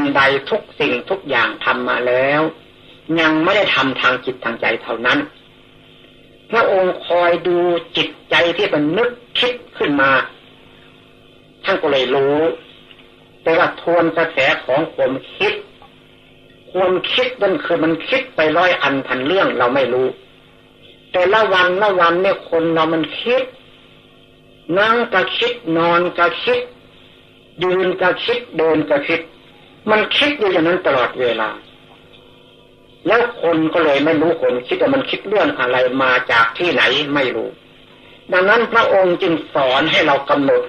งใดทุกสิ่งทุกอย่างทำมาแล้ว ยังไม่ได้ทำทางจิตทางใจเท่านั้น พระองค์คอยดูจิตใจที่มันนึกคิดขึ้นมาท่านก็เลยรู้แต่ว่าทวนกระแสของความคิด ความคิดมันคือมันคิดไปร้อยอันพันเรื่องเราไม่รู้ แต่ละวันละวันเนี่ยคนเรามันคิด นั่งก็คิดนอนก็คิด ยืนก็คิดเดินก็คิด มันคิดอยู่อย่างนั้นตลอดเวลา แล้วคนก็เลยไม่รู้คนคิดว่ามันคิดเรื่องอะไรมาจากที่ไหนไม่รู้ ดังนั้นพระองค์จึงสอนให้เรากำหนด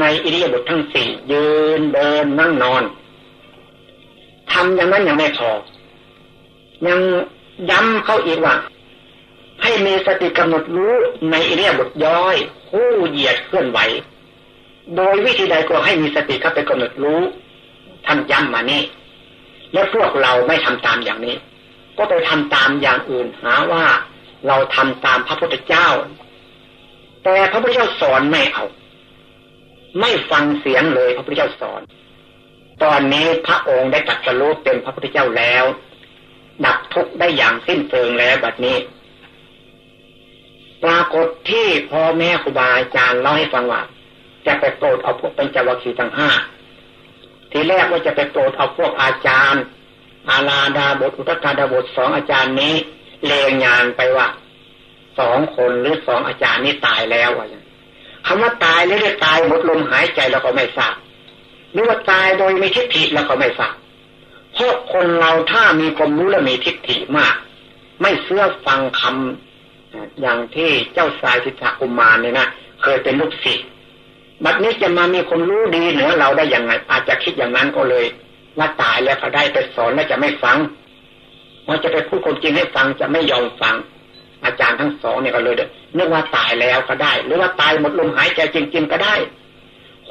ในอิริยาบถทั้งสี่ยืนเดินนั่งนอนทำอย่างนั้นยังไม่พอ ยังย้ำเข้าอีกว่าให้มีสติกำหนดรู้ในอิริยาบถย่อยคู่เหยียดเคลื่อนไหว โดยวิธีใดก็ให้มีสติเข้าไปกำหนดรู้ ท่านย้ำมานี่แล้วพวกเราไม่ทำตามอย่างนี้ ก็ไปทำตามอย่างอื่นหาว่าเราทำตามพระพุทธเจ้า แต่พระพุทธเจ้าสอนไม่เอา ไม่ฟังเสียงเลยพระพุทธเจ้าสอน ตอนนี้พระองค์ได้ตรัสรู้เป็นพระพุทธเจ้าแล้ว ดับทุกข์ได้อย่างสิ้นเชิงแล้วบัดนี้ ปรากฏที่พ่อแม่ครูบาอาจารย์เล่าให้ฟังว่าจะไปโปรดเอาพวกเป็นจวัคคีทั้งห้า ทีแรกว่าจะไปโปรดเอาพวกอาจารย์ อาลาดาบทอุตกาดาบทสองอาจารย์นี้เลงยานไปว่าสองคนหรือสองอาจารย์นี้ตายแล้วว่าคำว่าตายหรือได้ตายหมดลมหายใจเราก็ไม่ทราบหรือว่าตายโดยม่ทิฏฐิเราก็ไม่ทราบเพราะคนเราถ้ามีความรู้และมีทิฏฐิมาก ไม่เชื่อฟังคำอย่างที่เจ้าสายสิทธากุมารเนี่ยนะเคยเป็นลูกศิษย์ บัดนี้จะมามีคนรู้ดีเหนือเราได้อยังไง อาจจะคิดอย่างนั้นก็เลยว่าตายแล้วก็ได้ไปสอนแล้วจะไม่ฟังว่าจะไปพูดความจริงให้ฟังจะไม่ยอมฟัง อาจารย์ทั้งสองเนี่ยก็เลยเนึกว่าตายแล้วก็ได้ หรือว่าตายหมดลมหายใจจริง ๆ ก็ได้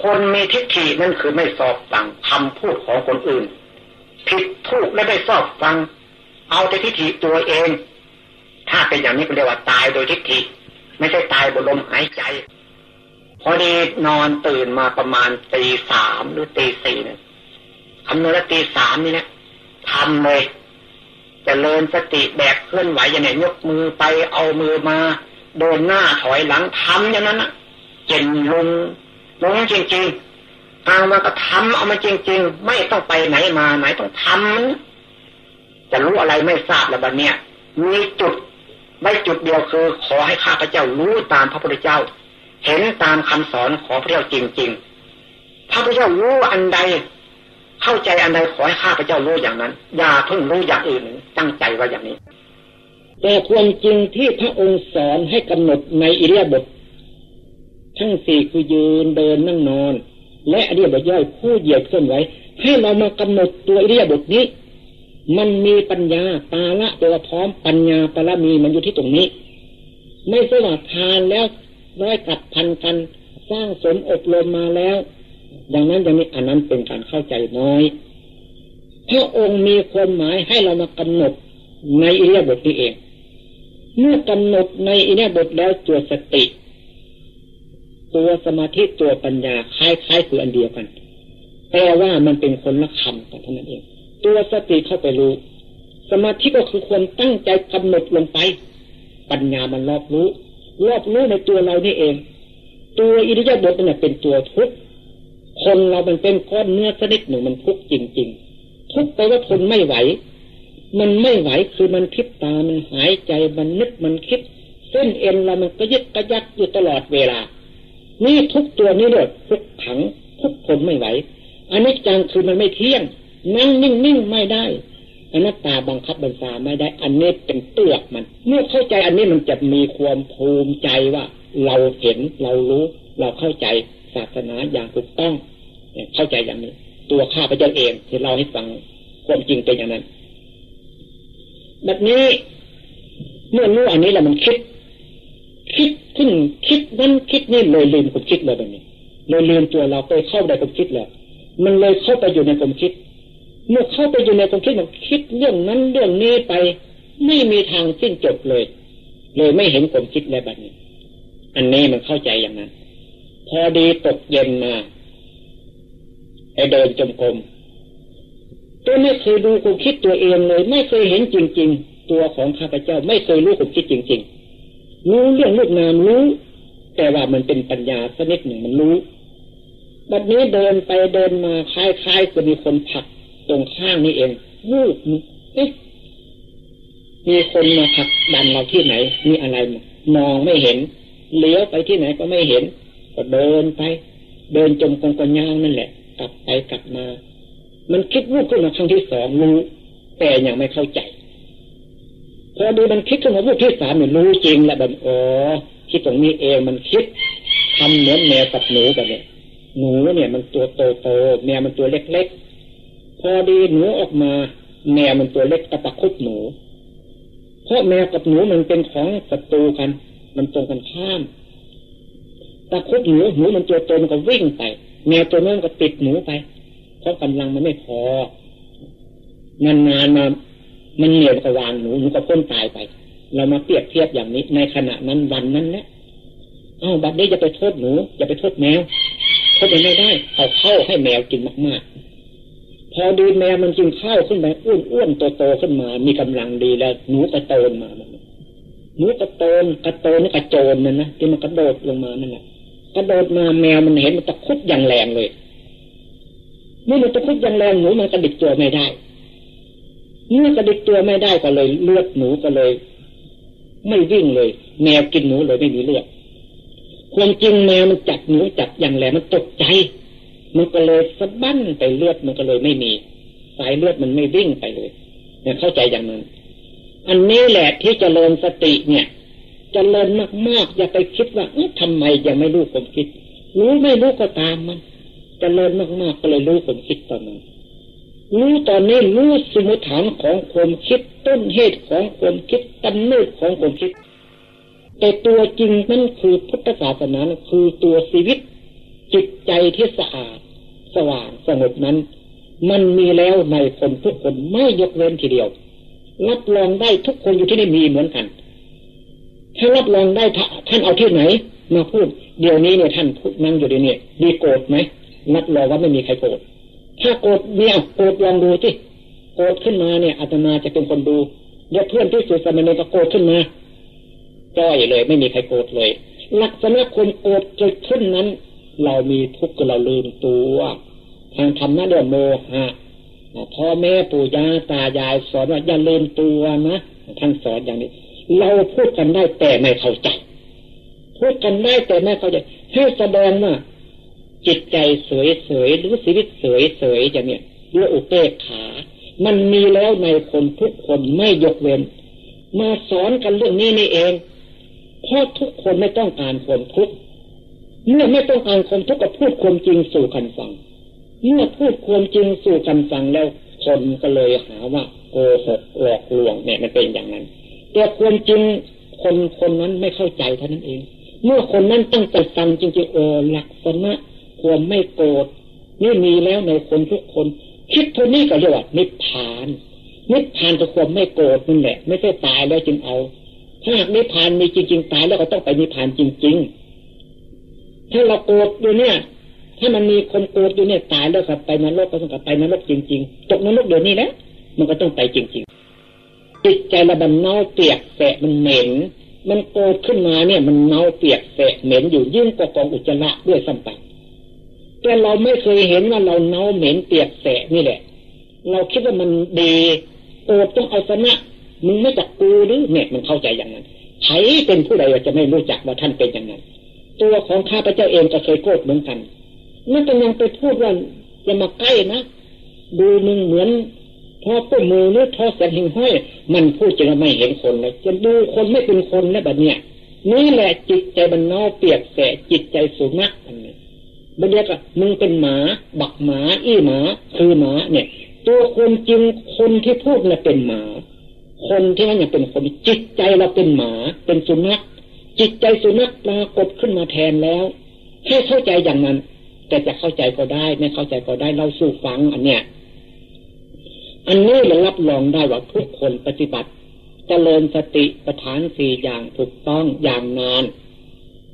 คนมีทิฏฐินั่นคือไม่สอบฟังคำพูดของคนอื่น ผิดถูกและไม่สอบฟัง เอาแต่ทิฏฐิตัวเอง ถ้าเป็นอย่างนี้ก็เรียกว่าตายโดยทิฏฐิ ไม่ใช่ตายบนลมหายใจ พอดีนอนตื่นมาประมาณตีสามหรือตีสี่เนี่ยคำนวณตีสามนี่นะทำเลยจะเจริญสติแบบเคลื่อนไหวอย่างนี้ยกมือไปเอามือมาเดินหน้าถอยหลังทำอย่างนั้นนะเจนลงลงจริงๆเอามาก็ทำเอามาจริง ๆ ไม่ต้องไปไหนมาไหนต้องทำจะรู้อะไรไม่ทราบแล้วบัดเนี้ยมีจุดไม่จุดเดียวคือ ขอให้ข้าพเจ้ารู้ตามพระพุทธเจ้า เห็นตามคำสอนของพระเจ้าจริงๆพระพุทธเจ้ารู้อันใด เข้าใจอันใดขอให้ข้าพระเจ้ารู้อย่างนั้น อย่าเพิ่งรู้อย่างอื่นตั้งใจว่าอย่างนี้ แต่ความจริงที่พระองค์สอนให้กำหนดในอิริยาบถทั้งสี่คือยืนเดินนั่งนอน และอิริยาบถย่อยผู้เหยียดเคลื่อนไหวให้เรามากำหนดตัวอิริยาบถนี้ มันมีปัญญาตาละตัวพร้อมปัญญาปรมีมันอยู่ที่ตรงนี้ ไม่ใช่ว่าทานแล้ว ร้อยกับพันกันสร้างสมอบรมมาแล้ว ดังนั้นอย่างนี้อันนั้นเป็นการเข้าใจน้อยพระองค์มีความหมายให้เรามากำหนดในอิริยบถนี้เอง เมื่อกำหนดในอิริยบถแล้วตัวสติ ตัวสมาธิตัวปัญญาคล้ายๆคืออันเดียวกัน แต่ว่ามันเป็นคนละคำกันเท่านั้นเอง ตัวสติเข้าไปรู้ สมาธิก็คือควรตั้งใจกำหนดลงไป ปัญญามันรอบรู้ รอบรู้ในตัวเรานี่เอง ตัวอิริยาบถเนี่ยเป็นตัวทุกข์คนเรามันเป็นก้อนเนื้อชนิดหนึ่งมันทุกข์จริง ๆ ทุกข์ไปว่าทนไม่ไหว มันไม่ไหวคือมันคิดตามันหายใจมันนึกมันคิดเส้นเอ็นเรามันก็ยึดกระยักอยู่ตลอดเวลา นี่ทุกตัวนี้เลยทุกขังทุกคนไม่ไหวอันนี้จังคือมันไม่เที่ยง นั่งนิ่งๆไม่ได้ อนัตตาบังคับบัญชาไม่ได้ อันนี้เป็นเตือกมัน เมื่อเข้าใจอันนี้มันจะมีความภูมิใจว่า เราเห็นเรารู้ เราเข้าใจศาสนาอย่างถูกต้องเข้าใจอย่างนี้ ตัวข้าพเจ้าเองที่เราให้ฟังความจริงเป็นอย่างนั้นแบบนี้เมื่อรู้อันนี้แล้วมันคิด คิดขึ้นคิดนั้นคิดนี่เลยลืมความคิดเลยแบบนี้เลยลืมตัวเราไปเข้าในความคิดแล้วมันเลยเข้าไปอยู่ในความคิด เมื่อเข้าไปอยู่ในความคิดมันคิดเรื่องนั้นเรื่องนี้ไป ไม่มีทางสิ้นจบเลย เลยไม่เห็นความคิดในแบบนี้ อันนี้มันเข้าใจอย่างนั้น พอดีตกเย็นมาไปเดินจมกรมตัวไม่เคยดูความคิดตัวเองเลย ไม่เคยเห็นจริง ๆ ตัวของข้าพเจ้าไม่เคยรู้ความคิดจริง ๆ รู้เรื่องลูกนามรู้ แต่ว่ามันเป็นปัญญาสักนิดหนึ่งมันรู้บัดนี้เดินไปเดินมาคล้ายๆจะมีคนผัก ตรงข้างนี้เองวูบเอ๊ะมีคนมาผักดันเราที่ไหน มีอะไรมองไม่เห็น เลี้ยวไปที่ไหนก็ไม่เห็น ก็เดินไป เดินจมกองกองยางนั่นแหละ กลับไปกลับมา มันคิดวูบขึ้นมาครั้งที่สองรู้ แต่ยังไม่เข้าใจพอดูมันคิดขึ้นมาวูบที่สามเนี่ยรู้จริงแหละแบบอ๋อคิดตรงนี้เองมันคิดทำเหมือนแมวกับหนูแบบเนี้ยหนูเนี่ยมันตัวโตโตแมวมันตัวเล็กๆ พอดีหนูออกมา แมวมันตัวเล็กตะปะคุดหนู เพราะแมวกับหนูมันเป็นของศัตรูกัน มันตรงกันข้ามตะคุดหนูหนูมันตัวโตมันก็วิ่งไป แมวตัวนั้นก็ติดหนูไป เพราะกำลังมันไม่พอ นานๆมา มันเหนื่อยก็วางหนูหนูก็พ้นตายไป เรามาเปรียบเทียบอย่างนี้ ในขณะนั้นวันนั้นแหละอ้าวบัดนี้จะไปโทษหนูอย่าไปโทษแมวเขาไปไม่ได้เอาเข้าให้แมวกินมากๆ พอดูแมวมันกินข้าวขึ้นไปอ้วนๆโตๆขึ้นมา มีกำลังดีแล้ว หนูกระโตนมาหนูกระโตนกระโตนนี่กระโจนนั่นนะที่มันกระโดดลงมานั่นแหละกระโดดมาแมวมันเห็นมันตะคุบอย่างแรงเลยเมื่อมันตะคุบอย่างแรงหนูมันกระดิกตัวไม่ได้เมื่อกระดิกตัวไม่ได้ก็เลย เลือดหนูก็เลย ไม่วิ่งเลย แมวกินหนูเลยไม่มีเลือดความจริงแมวมันจับหนูจับอย่างแหลมมันตกใจ มันก็เลยสะบั้นไปเลือดมันก็เลยไม่มี สายเลือดมันไม่วิ่งไปเลยเนี่ยเข้าใจอย่างนั้น อันนี้แหละที่จเจริญสติเนี่ยจเจริญมากๆอย่าไปคิดว่าเอ๊ะทำไมยังไม่รู้ความคิด รู้ไม่รู้ก็ตามมันจเจริญมากๆก็เลยรู้ความคิดตอนนั้นรู้ตอนนี้รู้สมุฐานของความคิดต้นเหตุของความคิดตำเนิดของความคิด แต่ตัวจริงนั่นคือพุทธศาสนาคือตัวชีวิต จิตใจที่สะอาด สว่างสงบนั้น มันมีแล้วในคนทุกคนไม่ยกเว้นทีเดียว รับรองได้ทุกคนอยู่ที่นี่มีเหมือนกัน ถ้ารับรองได้ท่านเอาที่ไหน มาพูด เดี๋ยวนี้เนี่ยท่านพูดนั่งอยู่เดี๋ยวนี้ดีโกรธไหมรับรองว่าไม่มีใครโกรธถ้าโกรธเนี่ยโกรธลองดูที่โกรธขึ้นมาเนี่ยอาตมาจะเป็นคนดูเดี๋ยวเพื่อนที่สุดสมัยนี้ก็โกรธขึ้นมาจ้อยเลย ไม่มีใครโกรธเลยลักษณะคนโกรธเกิดขึ้นนั้น เรามีทุกข์เราลืมตัว ทางธรรมะเดือโมหะพ่อแม่ปู่ย่าตายายสอนว่าอย่าลืมตัวนะท่านสอนอย่างนี้ เราพูดกันได้แต่ไม่เข้าใจ พูดกันได้แต่ไม่เข้าใจให้แสดงว่าจิตใจเสยเสยหรือชีวิตเสยเสยจะเนี่ยด้วยอุเบกขา มันมีแล้วในคนทุกคนไม่ยกเว้น มาสอนกันเรื่องนี้นี่เอง เพราะทุกคนไม่ต้องการความทุกข์เมื่อไม่ต้องการความทุกข์ก็พูดความจริงสู่กันฟัง เมื่อพูดความจริงสู่กันฟังแล้วคนก็เลยหาว่าโกหกหลอกลวงเนี่ยมันเป็นอย่างนั้นแต่ความจริงคนคนนั้นไม่เข้าใจเท่านั้นเอง เมื่อคนนั้นตั้งใจฟังจริงๆโอหลักษณะความไม่โกรธนี่มีแล้วในคนทุกคน คิดเท่านี้ก็เรียกว่านิพพาน นิพพานจะความไม่โกรธนั่นแหละ ไม่ใช่ตายแล้วจึงเอา ถ้าหากนิพพานมีจริงๆตายแล้วก็ต้องไปนิพพานจริง ๆ ถ้าเราโกรธอยู่เนี่ย ถ้ามันมีคนโกรธอยู่เนี่ยตายแล้วกลับไปนรกก็ต้องกลับไปนรกจริง ๆ ตกนรกเดี๋ยวนี้นะมันก็ต้องไปจริงๆจิตใจระบันเน่าเปียกแสะมันเหม็น มันโกรธขึ้นมาเนี่ย มันเน่าเปียกแสะเหม็นอยู่ยิ่งกว่ากองอุจจาระด้วยซ้ำไปแต่เราไม่เคยเห็นว่าเราเน่าเหม็นเปียกแสะนี่แหละ เราคิดว่ามันดีโกรธต้องเอาชนะมึงไม่จักกูหรือเนี่ยมันเข้าใจอย่างนั้นใครเป็นผู้ใดจะไม่รู้จักว่าท่านเป็นอย่างนั้น ตัวของข้าพเจ้าเองก็เคยโกรธเหมือนกัน นั่นก็ยังไปพูดว่าอย่ามาใกล้นะดูมึงเหมือนพอปุ้มือหรือทอแสงหิงห้อย มันพูดจะไม่เห็นคนเลยจะดูคนไม่เป็นคนแล้วแบบเนี้ยนี่แหละจิตใจมันนอเปียกแสจิตใจสูงนักอันนี้บันเดียกมึงเป็นหมา บักหมา อี้หมา คือหมา เนี่ย ตัวคนจริงคนที่พูดเนี่ยเป็นหมา คนที่นั่นยังเป็นคนจิตใจเราเป็นหมา เป็นสุนัขจิตใจสุนัขปรากฏขึ้นมาแทนแล้วให้เข้าใจอย่างนั้น แต่จะเข้าใจก็ได้ไม่เข้าใจก็ได้เราสู้ฟังอันเนี้ยอันนี้เรารับรองได้ว่าทุกคนปฏิบัติจเจริญสติประฐานสี่อย่างถูกต้องอย่างนาน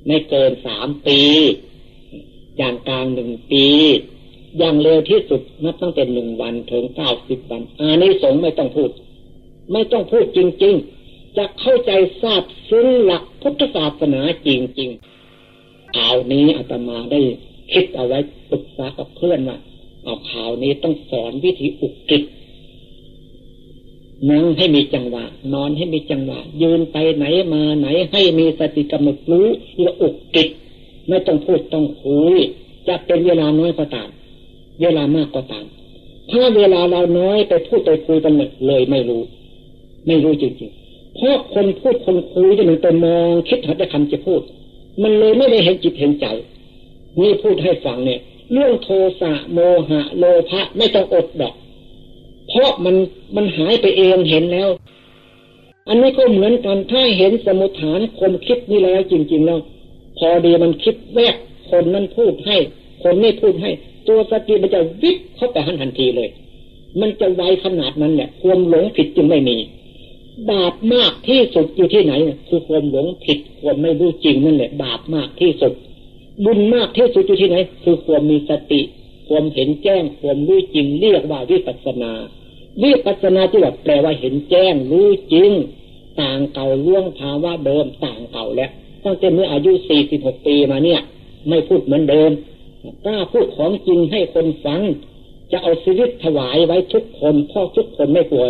ไม่เกินสามปี อย่างกลางหนึ่งปี อย่างเร็วที่สุดนับตั้งแต่หนึ่งวันถึงเก้าสิบวันอานิสงส์ไม่ต้องพูด ไม่ต้องพูดจริง ๆ จะเข้าใจทราบซึ้งหลักพุทธศาสนาจริงๆข่าวนี้อาตมาได้ คิดเอาไว้ปรึกษากับเพื่อนว่าเอาข่าวนี้ต้องสอนวิธีอุกิจนั่งให้มีจังหวะ นอนให้มีจังหวะ ยืนไปไหนมาไหน ให้มีสติกำหนดรู้และอุกิจไม่ต้องพูดต้องคุยจะเป็นเวลาน้อยก็ตาม เวลามากก็ตาม ถ้าเวลาเราน้อยไปพูดไปคุยกันเลยไม่รู้ ไม่รู้จริงๆ เพราะคนพูดคนคุยจะมันไปมองคิดหาแต่คำจะพูด มันเลยไม่ได้เห็นจิตเห็นใจ นี่พูดให้ฟังเนี่ย เรื่องโทสะโมหะโลภะไม่ต้องอดดอก เพราะมันมันหายไปเองเห็นแล้ว อันนี้ก็เหมือนกันถ้าเห็นสมุทฐานคนคิดนี่แล้วจริง ๆ แล้ว พอดีมันคิดแวกคนนั้นพูดให้ คนไม่พูดให้ ตัวสติมันจะวิบเข้าไปหันทันทีเลย มันจะไวขนาดนั้นแหละความหลงผิดจึงไม่มีบาปมากที่สุดอยู่ที่ไหน คือความหลงผิดความไม่รู้จริงนั่นแหละ บาปมากที่สุด บุญมากที่สุดอยู่ที่ไหนคือความมีสติ ความเห็นแจ้ง ความรู้จริง เรียกว่าวิปัสนา วิปัสนาที่แบบแปลว่าเห็นแจ้ง รู้จริง ต่างเก่าล่วงภาวะเดิมต่างเก่าแล้วตั้งแต่เมื่ออายุสี่สิบหกปีมาเนี่ย ไม่พูดเหมือนเดิมกล้าพูดของจริงให้คนฟัง จะเอาชีวิตถวายไว้ทุกคนเพราะทุกคนไม่กลัว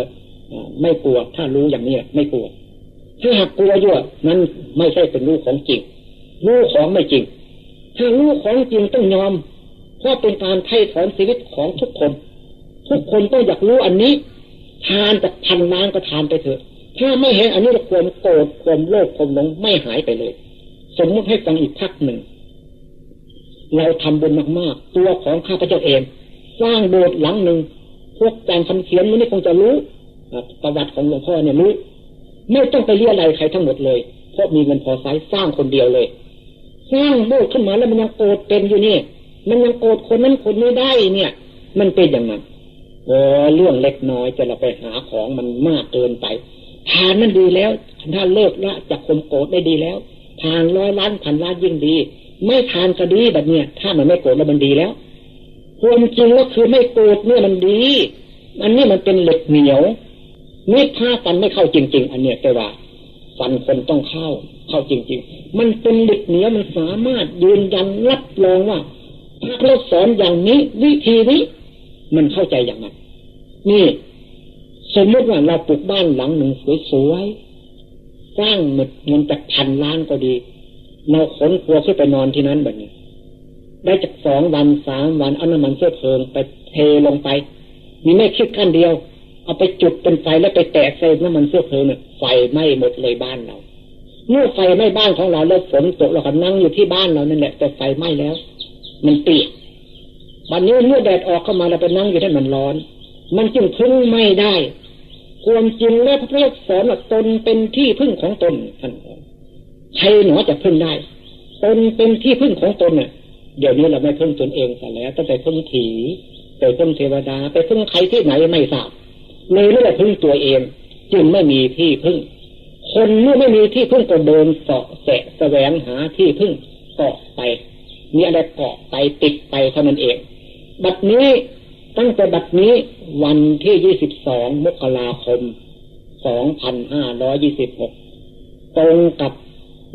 ไม่กลัวถ้ารู้อย่างนี้ไม่กลัวถ้าหากกลัวอยู่นั้นไม่ใช่เป็นรู้ของจริงรู้ของไม่จริง ถ้ารู้ของจริงต้องยอม เพราะเป็นการไถ่ถอนชีวิตของทุกคน ทุกคนต้องอยากรู้อันนี้ ทานจากพันล้านก็ทานไปเถอะ ถ้าไม่เห็นอันนี้ความโกรธความโลภความหลงไม่หายไปเลย สมมติให้ฟังอีกพักหนึ่ง เราทำบุญมากๆ ตัวของข้าพเจ้าเอง สร้างโบสถ์หลังหนึ่ง พวกแจงคำเขียนนี่คงจะรู้ประวัติของหลวงพ่อเนี่ยรู้ไม่ต้องไปเรียอะไรใครทั้งหมดเลย เพราะมีเงินพอใช้สร้างคนเดียวเลย สร้างโบสถ์ขึ้นมาแล้วมันยังโกรธเป็นอยู่นี่ มันยังโกรธคนนั้นคนนี้ได้เนี่ย มันเป็นอย่างนั้นโอ้เรื่องเล็กน้อยจะเราไปหาของมันมากเกินไป ทานมันดีแล้วถ้าเลิกละจากคนโกรธได้ดีแล้ว ทานร้อยล้านพันล้านยิ่งดี ไม่ทานก็ดีแบบเนี้ยถ้ามันไม่โกรธแล้วมันดีแล้วความจริงก็คือไม่โกรธเนี่ยมันดีอันนี้มันเป็นเหล็กเหนียวไม่ถ้ากันไม่เข้าจริง ๆ อันเนี้ยแต่ว่า ฟันคนต้องเข้า เข้าจริง ๆ มันเป็นเหล็กเหนียวมันสามารถยืนยันรับรองว่าถ้าเราสอนอย่างนี้ วิธีนี้ มันเข้าใจอย่างนั้นนี่ สมมติว่าเราปลูกบ้านหลังหนึ่งสวยๆสร้างหมดเงินจากพันล้านก็ดีเราขนครัวขึ้นไปนอนที่นั้นแบบนี้ ได้จากสองวันสามวันเอาน้ำมันเสื้อเพลิงไปเทลงไป มีไม่คิดขั้นเดียว เอาไปจุดเป็นไฟแล้วไปแตะเซลน้ำมันเสื้อเพลิงเนี่ยไฟไหม้หมดเลยบ้านเราเมื่อไฟไหม้บ้านของเราแล้วฝนตกเราก็นั่งอยู่ที่บ้านเรานั่นแหละแต่ไฟไหม้แล้ว มันเปียกวันนี้เมื่อแดดออกเข้ามาเราไปนั่งอยู่ที่มันร้อน มันจึงพึ่งไม่ได้ความจริงแล้วพระพุทธสอนว่าตนเป็นที่พึ่งของตนท่านใครหนอจะพึ่งได้ ตนเป็นที่พึ่งของตนเนี่ยเดี๋ยวนี้เราไม่พึ่งตนเองแต่แล้วตั้งแต่พึ่งผีไปพึ่งเทวดาไปพึ่งใครที่ไหนไม่ทราบ เลยไม่ได้พึ่งตัวเอง จึงไม่มีที่พึ่ง คนเมื่อไม่มีที่พึ่งก็เดินเสาะแสะแสวงหาที่พึ่งเกาะไปมีอะไรเกาะไปติดไปเท่านั้นเอง บัดนี้ตั้งแต่บัดนี้วันที่ยี่สิบสองมกราคมสองพันห้าร้อยี่สิบหกตรงกับ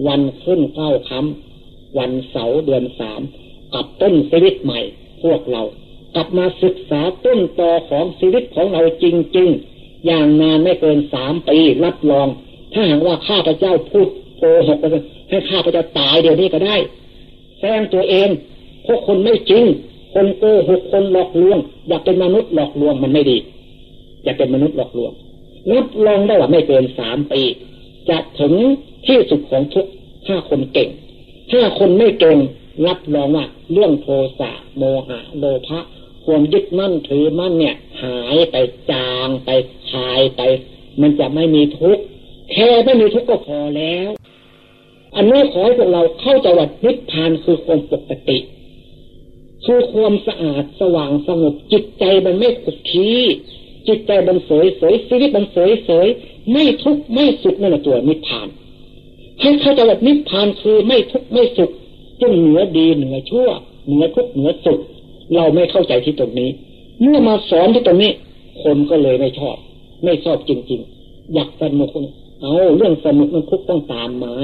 วันขึ้นเก้าคำวันเสาร์เดือนสามกับต้นชีวิตใหม่พวกเรา กลับมาศึกษาต้นตอของชีวิตของเราจริง ๆ อย่างนานไม่เกินสามปีรับรอง ถ้าหากว่าข้าพเจ้าพูดโกหกให้ข้าพเจ้าตายเดี๋ยวนี้ก็ได้แซงตัวเองพวกคนไม่จริง คนโกหกคนหลอกลวง อยากเป็นมนุษย์หลอกลวงมันไม่ดีอยากเป็นมนุษย์หลอกลวงรับรองได้ว่าไม่เกินสามปีจะถึงที่สุดของทุกถ้าคนเก่ง ถ้าคนไม่เก่งรับรองว่าเรื่องโทสะโมหะโลภะ ความยึดมั่นถือมั่นเนี่ย หายไปจางไปคายไป มันจะไม่มีทุกข์แค่ไม่มีทุกข์ก็พอแล้ว อันนี้ขอให้พวกเราเข้าใจว่านิพพานคือความปกติ คือความสะอาดสว่างสงบจิตใจมันไม่ขุดขี้จิตใจมันสวยสวยชีวิตมันสวยสวยไม่ทุกข์ไม่สุขนั่นแหละตัวนิพพานให้เข้าใจว่านิพพานคือไม่ทุกข์ไม่สุขจึงเหนือดีเหนือชั่ว เหนือทุกข์เหนือสุข เราไม่เข้าใจที่ตรงนี้ เมื่อมาสอนที่ตรงนี้ คนก็เลยไม่ชอบ ไม่ชอบจริง ๆ อยากสนุกเอาเรื่องสนุกมันทุกต้องตามมา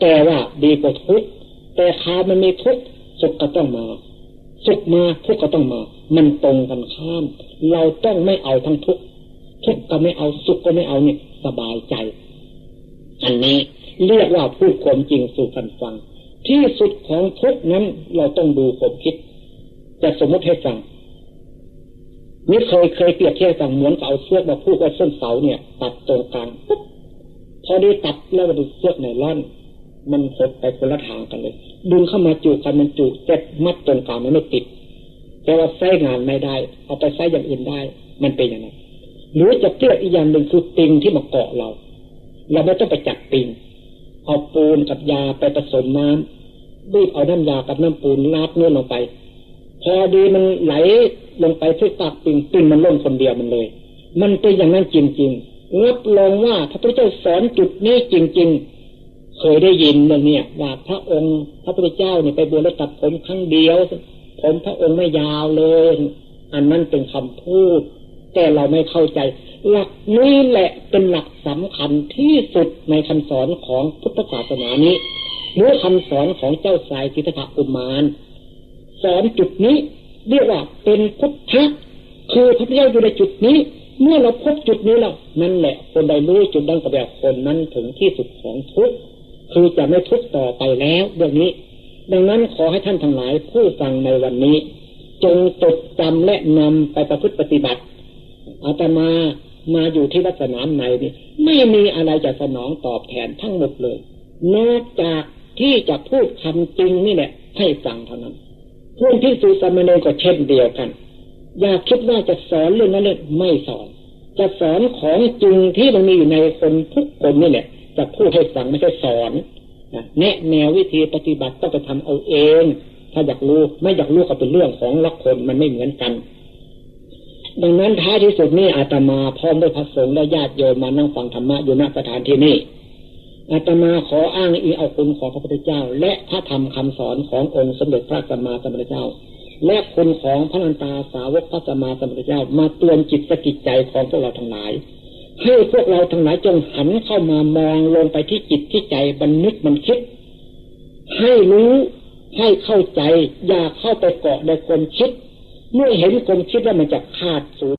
แต่ว่าดีกว่าทุกแต่คามันมีทุกสุขก็ต้องมาสุขมาทุกก็ต้องมา มันตรงกันข้าม เราต้องไม่เอาทั้งทุกทุกก็ไม่เอาสุขก็ไม่เอาเนี่ยสบายใจ อันนี้เรียกว่าพูดความจริงสู่กันฟัง ที่สุดของทุกนั้นเราต้องดูความคิด จะสมมติให้ฟังนี่เคยเคยเปรียบเทียบฟังเหมือนกับเอาเสื้อมาพูดว่าเส้นเสาเนี่ย ตัดตรงกลางปุ๊บพอได้ตัดแล้วมาดูเสื้อในร่อน มันหดไปคนละทางกันเลย ดึงเข้ามาจูกันมันจูเจ็ดมัดตรงกลางมันไม่ติดแต่ว่าใช้งานไม่ได้ เอาไปใช้อย่างอื่นได้ มันเป็นอย่างนั้นหรือจะเทียบอีกอย่างหนึ่งคือปิงที่มาเกาะเรา เราไม่ต้องไปจับปิง เอาปูนกับยาไปผสมน้ำรีบเอาน้ำยากับน้ำปูนลาดเนื้อลงไป พอดีมันไหลลงไปที่ปากปิงปิงมันล่นคนเดียวมันเลย มันเป็นอย่างนั้นจริงๆรับรองว่าพระพุทธเจ้าสอนจุดนี้จริง ๆ เคยได้ยินเรื่องนี้ว่าพระองค์พระพุทธเจ้าเนี่ยไปบวชแล้วตัดผมครั้งเดียว ผมพระองค์ไม่ยาวเลย อันนั้นเป็นคำพูด แต่เราไม่เข้าใจ หลักนี้แหละเป็นหลักสำคัญที่สุดในคำสอนของพุทธศาสนานี้หรือคำสอนของเจ้าสายกิตถะอุมาน สอนจุดนี้เรียกว่าเป็นพุทธะคือพระพุทธเจ้าอยู่ในจุดนี้ เมื่อเราพบจุดนี้แล้วนั่นแหละ คนใดรู้จุดดังกับแบบคนนั้นถึงที่สุดของทุกข์คือจะไม่ทุกข์ต่อไปแล้วเรื่องนี้ ดังนั้นขอให้ท่านทั้งหลายผู้ฟังในวันนี้ จงจดจำและนำไปประพฤติปฏิบัติอาตมามาอยู่ที่วัดสนามในนี่ไม่มีอะไรจะสนองตอบแทนทั้งหมดเลย นอกจากที่จะพูดคำจริงนี่แหละให้ฟังเท่านั้น พวกที่สูสามเณรก็เช่นเดียวกัน อย่าคิดว่าจะสอนเรื่องนั้นเลยไม่สอน จะสอนของจริงที่มันมีอยู่ในคนทุกคนนี่แหละจะพูดให้ฟังไม่ใช่สอนแนะแนววิธีปฏิบัติต้องไปทำเอาเอง ถ้าอยากรู้ไม่อยากรู้ก็เป็นเรื่องของละคนมันไม่เหมือนกัน ดังนั้นท้ายที่สุดนี่อาตมาพร้อมด้วยพระสงฆ์และญาติโยมมานั่งฟังธรรมะอยู่ณสถานที่นี้ อาตมาขออ้างอิงเอาคุณของพระพุทธเจ้า และพระธรรมคำสอนขององค์สมเด็จพระสัมมาสัมพุทธเจ้า และคุณของพระนันตาสาวกพระสัมมาสัมพุทธเจ้า มาเตือนจิตสกิจใจของพวกเราทั้งหลายให้พวกเราทั้งหลายจงหันเข้ามามองลงไปที่จิตที่ใจบันนึกมันคิด ให้รู้ให้เข้าใจ อย่าเข้าไปเกาะในความคิด เมื่อเห็นความคิดแล้วมันจะขาดสูญ